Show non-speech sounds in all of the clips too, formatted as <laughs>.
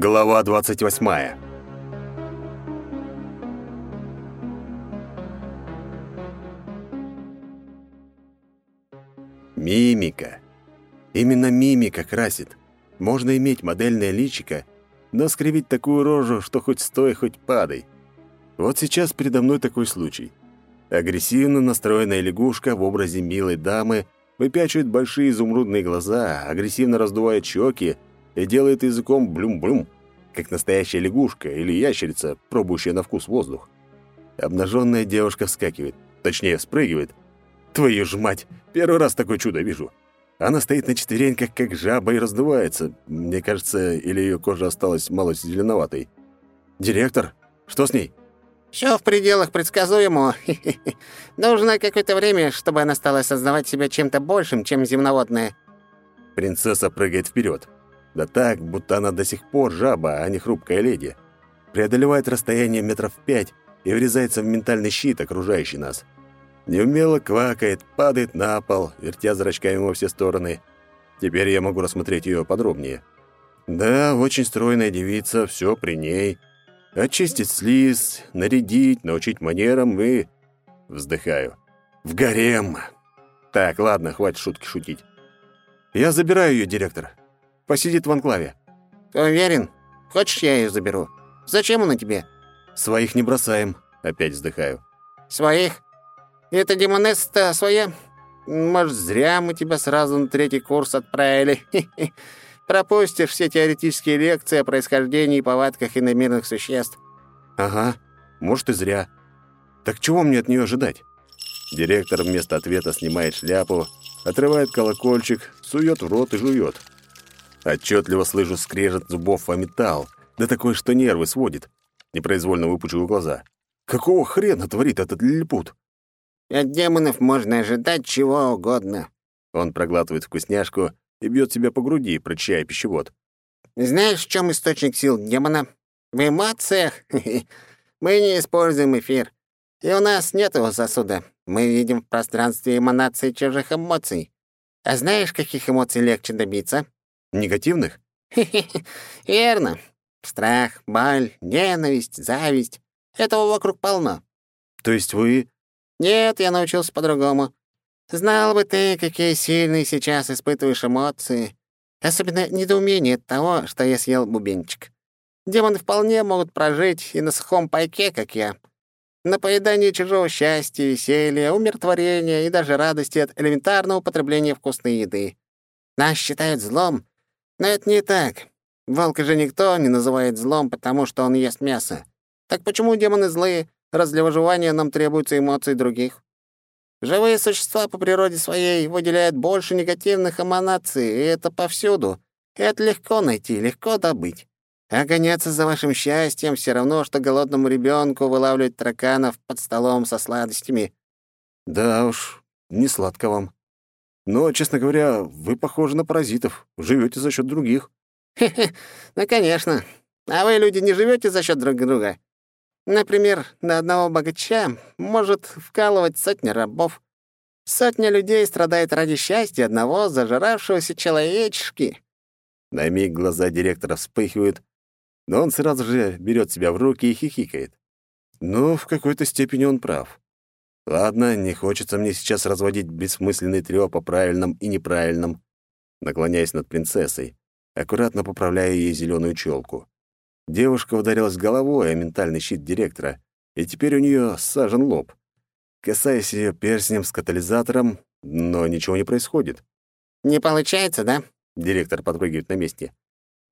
Глава 28. Мимика. Именно мимика красит. Можно иметь модельное личико, но скривить такую рожу, что хоть стой, хоть падай. Вот сейчас передо мной такой случай. Агрессивно настроенная лягушка в образе милой дамы выпячивает большие изумрудные глаза, агрессивно раздувает щеки и делает языком блюм-блюм, как настоящая лягушка или ящерица, пробующая на вкус воздух. Обнаженная девушка вскакивает, точнее, спрыгивает. Твою ж мать, первый раз такое чудо вижу. Она стоит на четвереньках, как жаба, и раздувается. Мне кажется, или ее кожа осталась мало зеленоватой. «Директор, что с ней?» Все в пределах предсказуемого. <laughs> Нужно какое-то время, чтобы она стала осознавать себя чем-то большим, чем земноводная». Принцесса прыгает вперед. Да так, будто она до сих пор жаба, а не хрупкая леди. Преодолевает расстояние метров пять и врезается в ментальный щит, окружающий нас. Неумело квакает, падает на пол, вертя зрачками во все стороны. Теперь я могу рассмотреть ее подробнее. Да, очень стройная девица, все при ней. Очистить слиз, нарядить, научить манерам и... Вздыхаю. В гарем. Так, ладно, хватит шутки шутить. Я забираю ее, директор. Посидит в анклаве. Ты уверен? Хочешь, я ее заберу? Зачем она тебе? Своих не бросаем. Опять вздыхаю. Своих? Это демонесса своя? Может, зря мы тебя сразу на третий курс отправили. Пропустишь все теоретические лекции о происхождении и повадках иномирных существ. Ага, может и зря. Так чего мне от нее ожидать? Директор вместо ответа снимает шляпу, отрывает колокольчик, сует в рот и жует. Отчетливо слышу скрежет зубов о металл, да такой, что нервы сводит. Непроизвольно выпучиваю глаза. Какого хрена творит этот лилипут? От демонов можно ожидать чего угодно. Он проглатывает вкусняшку и бьет себя по груди, прочищая пищевод. Знаешь, в чем источник сил демона? В эмоциях. <laughs> Мы не используем эфир. И у нас нет его сосуда. Мы видим в пространстве эманации чужих эмоций. А знаешь, каких эмоций легче добиться? Негативных? <laughs> Верно. Страх, боль, ненависть, зависть. Этого вокруг полно. То есть вы... Нет, я научился по-другому. Знал бы ты, какие сильные сейчас испытываешь эмоции. Особенно недоумение от того, что я съел бубенчик. Демоны вполне могут прожить и на сухом пайке, как я. На поедании чужого счастья, веселья, умиротворения и даже радости от элементарного употребления вкусной еды. Нас считают злом, но это не так. Волка же никто не называет злом, потому что он ест мясо. Так почему демоны злые, раз для выживания нам требуются эмоции других? Живые существа по природе своей выделяют больше негативных эманаций, и это повсюду. Это легко найти, легко добыть. А гоняться за вашим счастьем все равно, что голодному ребенку вылавливать тараканов под столом со сладостями. Да уж, не сладко вам. Но, честно говоря, вы похожи на паразитов, живете за счет других. Хе-хе, ну, конечно. А вы, люди, не живете за счет друг друга. Например, на одного богача может вкалывать сотня рабов. Сотня людей страдает ради счастья одного зажиравшегося человечки. На миг глаза директора вспыхивают, но он сразу же берет себя в руки и хихикает. Ну, в какой-то степени он прав. Ладно, не хочется мне сейчас разводить бессмысленный трёп о правильном и неправильном. Наклоняясь над принцессой, аккуратно поправляя ей зеленую челку. Девушка ударилась головой о ментальный щит директора, и теперь у нее сажен лоб. Касаясь ее перстнем с катализатором, но ничего не происходит. «Не получается, да?» — директор подпрыгивает на месте.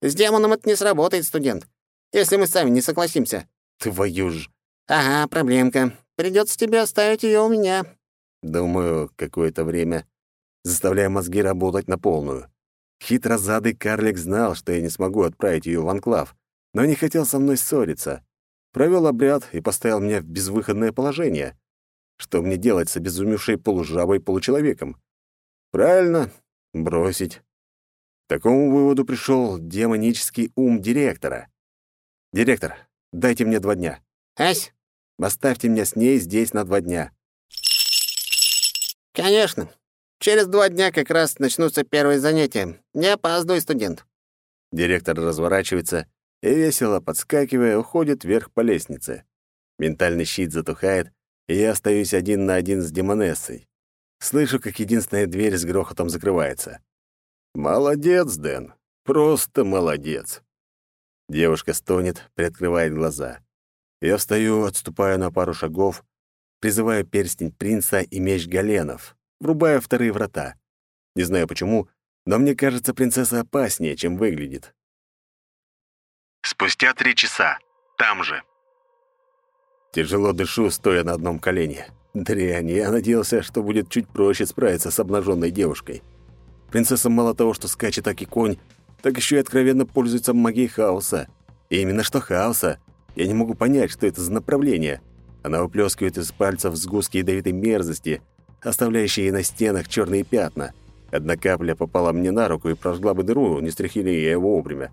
«С демоном это не сработает, студент, если мы сами не согласимся». «Твою ж...» «Ага, проблемка. Придется тебе оставить ее у меня». Думаю, какое-то время, заставляя мозги работать на полную. Хитрозадый карлик знал, что я не смогу отправить ее в анклав, но не хотел со мной ссориться. Провел обряд и поставил меня в безвыходное положение. Что мне делать с обезумевшей полужабой получеловеком? Правильно, бросить. К такому выводу пришел демонический ум директора. «Директор, дайте мне два дня». «Ась, Оставьте меня с ней здесь на два дня». «Конечно. Через два дня как раз начнутся первые занятия. Не опаздывай, студент». Директор разворачивается и, весело подскакивая, уходит вверх по лестнице. Ментальный щит затухает, и я остаюсь один на один с демонессой. Слышу, как единственная дверь с грохотом закрывается. «Молодец, Дэн, просто молодец!» Девушка стонет, приоткрывает глаза. Я встаю, отступаю на пару шагов, призываю перстень принца и меч Галенов, врубаю вторые врата. Не знаю почему, но мне кажется, принцесса опаснее, чем выглядит. Спустя три часа. Там же. Тяжело дышу, стоя на одном колене. Дрянь, я надеялся, что будет чуть проще справиться с обнаженной девушкой. Принцесса мало того, что скачет так и конь, так еще и откровенно пользуется магией хаоса. И именно что хаоса. Я не могу понять, что это за направление. Она выплескивает из пальцев сгустки ядовитой мерзости, оставляющие на стенах черные пятна. Одна капля попала мне на руку и прожгла бы дыру, не стряхили я его вовремя.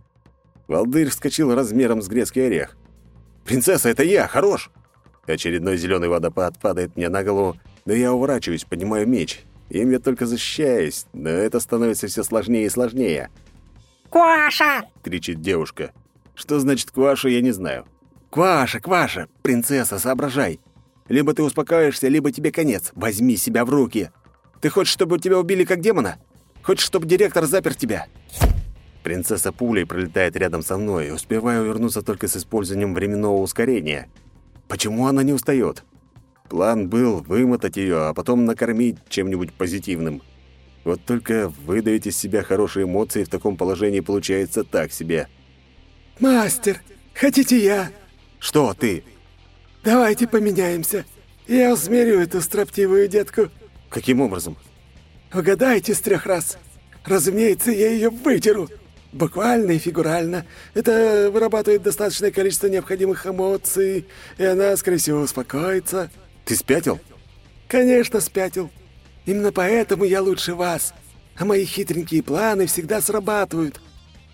Волдырь вскочил размером с грецкий орех. «Принцесса, это я! Хорош!» Очередной зеленый водопад падает мне на голову, но я уворачиваюсь, поднимаю меч. Им я только защищаюсь, но это становится все сложнее и сложнее. «Кваша!» — кричит девушка. Что значит «кваша», я не знаю. «Кваша, Кваша! Принцесса, соображай! Либо ты успокаиваешься, либо тебе конец. Возьми себя в руки! Ты хочешь, чтобы тебя убили как демона? Хочешь, чтобы директор запер тебя?» Принцесса пулей пролетает рядом со мной, успеваю вернуться только с использованием временного ускорения. Почему она не устает? План был вымотать ее, а потом накормить чем-нибудь позитивным. Вот только выдавить из себя хорошие эмоции в таком положении получается так себе. «Мастер, хотите я?» «Что ты?» «Давайте поменяемся. Я усмирю эту строптивую детку». «Каким образом?» «Угадайте с трех раз. Разумеется, я ее выдеру. Буквально и фигурально. Это вырабатывает достаточное количество необходимых эмоций, и она, скорее всего, успокоится». «Ты спятил?» «Конечно, спятил. Именно поэтому я лучше вас. А мои хитренькие планы всегда срабатывают.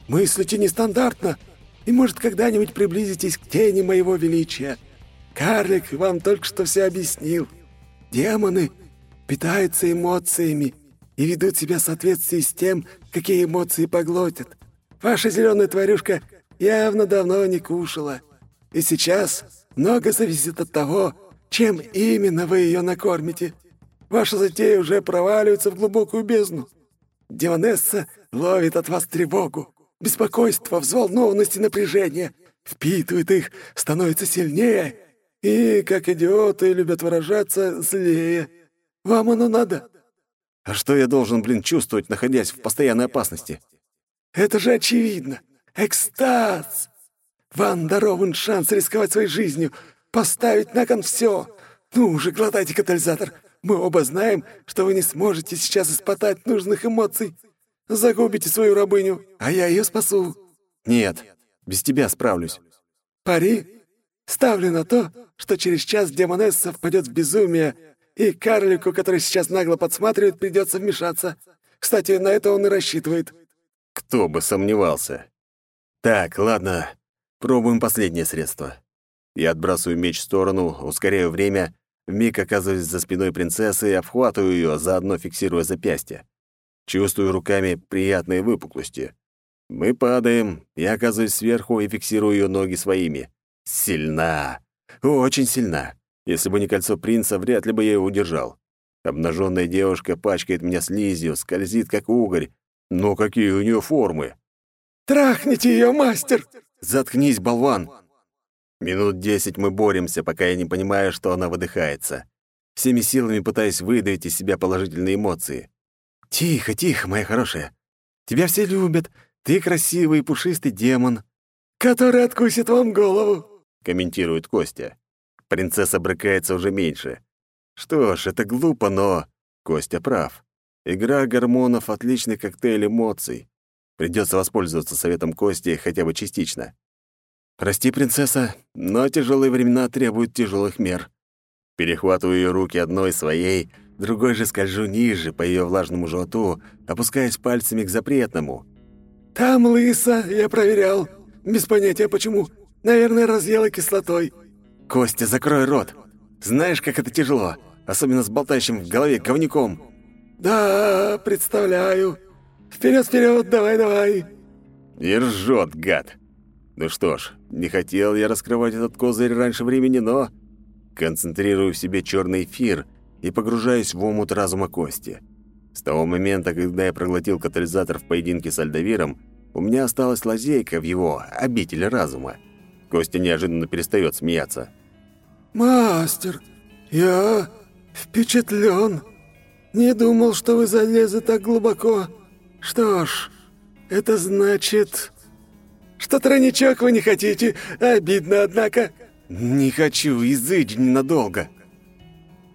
Мыслите нестандартно, и, может, когда-нибудь приблизитесь к тени моего величия. Карлик вам только что все объяснил. Демоны питаются эмоциями и ведут себя в соответствии с тем, какие эмоции поглотят. Ваша зеленая тварюшка явно давно не кушала. И сейчас много зависит от того, чем именно вы ее накормите. Ваша затея уже проваливается в глубокую бездну. Демонесса ловит от вас тревогу, беспокойство, взволнованность и напряжение. Впитывает их, становится сильнее и, как идиоты любят выражаться, злее. Вам оно надо. А что я должен, блин, чувствовать, находясь в постоянной опасности? Это же очевидно. Экстаз! Вам дарован шанс рисковать своей жизнью, поставить на кон все. Ну уже, глотайте катализатор. Мы оба знаем, что вы не сможете сейчас испытать нужных эмоций. Загубите свою рабыню, а я ее спасу». «Нет, без тебя справлюсь». «Пари? Ставлю на то, что через час демонесса впадет в безумие, и карлику, который сейчас нагло подсматривает, придется вмешаться. Кстати, на это он и рассчитывает». Кто бы сомневался. Так, ладно, пробуем последнее средство. Я отбрасываю меч в сторону, ускоряю время, вмиг оказываюсь за спиной принцессы и обхватываю ее, заодно фиксируя запястье. Чувствую руками приятные выпуклости. Мы падаем, я оказываюсь сверху и фиксирую ее ноги своими. Сильна. Очень сильна. Если бы не кольцо принца, вряд ли бы я его удержал. Обнаженная девушка пачкает меня слизью, скользит, как угорь, но какие у нее формы! «Трахните ее, мастер!» «Заткнись, болван!» Минут десять мы боремся, пока я не понимаю, что она выдыхается. Всеми силами пытаюсь выдавить из себя положительные эмоции. «Тихо, тихо, моя хорошая. Тебя все любят. Ты красивый пушистый демон». «Который откусит вам голову», — комментирует Костя. Принцесса брыкается уже меньше. Что ж, это глупо, но... Костя прав. Игра гормонов — отличный коктейль эмоций. Придется воспользоваться советом Кости хотя бы частично. «Прости, принцесса, но тяжелые времена требуют тяжелых мер». Перехватываю ее руки одной своей, другой же скольжу ниже по ее влажному животу, опускаясь пальцами к запретному. «Там лысо, я проверял. Без понятия почему. Наверное, разъела кислотой». «Костя, закрой рот. Знаешь, как это тяжело, особенно с болтающим в голове говнюком». «Да, представляю. Вперед, вперед, давай, давай!» И ржет, гад. Ну что ж, не хотел я раскрывать этот козырь раньше времени, но... Концентрирую в себе черный эфир и погружаюсь в омут разума Кости. С того момента, когда я проглотил катализатор в поединке с Альдавиром, у меня осталась лазейка в его обители разума. Костя неожиданно перестает смеяться. «Мастер, я впечатлен. Не думал, что вы залезли так глубоко. Что ж, это значит, что тройничок вы не хотите. Обидно, однако». «Не хочу, изыдь ненадолго».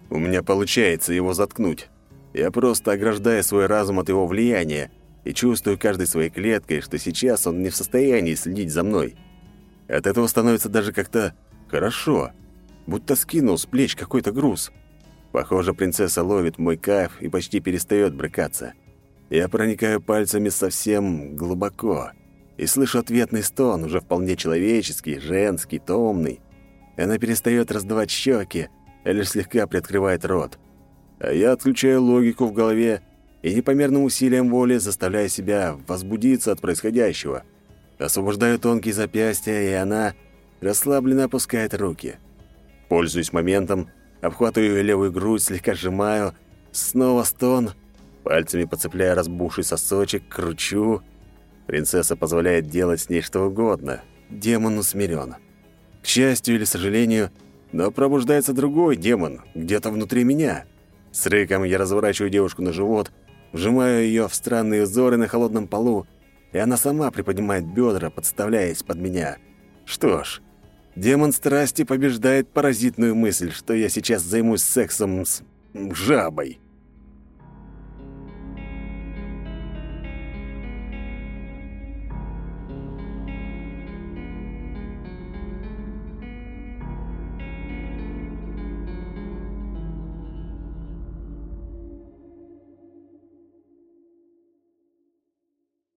У меня получается его заткнуть. Я просто ограждаю свой разум от его влияния и чувствую каждой своей клеткой, что сейчас он не в состоянии следить за мной. От этого становится даже как-то хорошо, будто скинул с плеч какой-то груз. Похоже, принцесса ловит мой кайф и почти перестает брыкаться. Я проникаю пальцами совсем глубоко и слышу ответный стон, уже вполне человеческий, женский, томный. Она перестает раздавать щеки, лишь слегка приоткрывает рот. А я отключаю логику в голове и непомерным усилием воли заставляю себя возбудиться от происходящего. Освобождаю тонкие запястья, и она расслабленно опускает руки. Пользуюсь моментом, обхватываю левую грудь, слегка сжимаю, снова стон, пальцами подцепляя разбухший сосочек, кручу. Принцесса позволяет делать с ней что угодно. Демон усмирен. К счастью или сожалению, но пробуждается другой демон, где-то внутри меня. С рыком я разворачиваю девушку на живот, вжимаю ее в странные узоры на холодном полу, и она сама приподнимает бедра, подставляясь под меня. Что ж, демон страсти побеждает паразитную мысль, что я сейчас займусь сексом с жабой.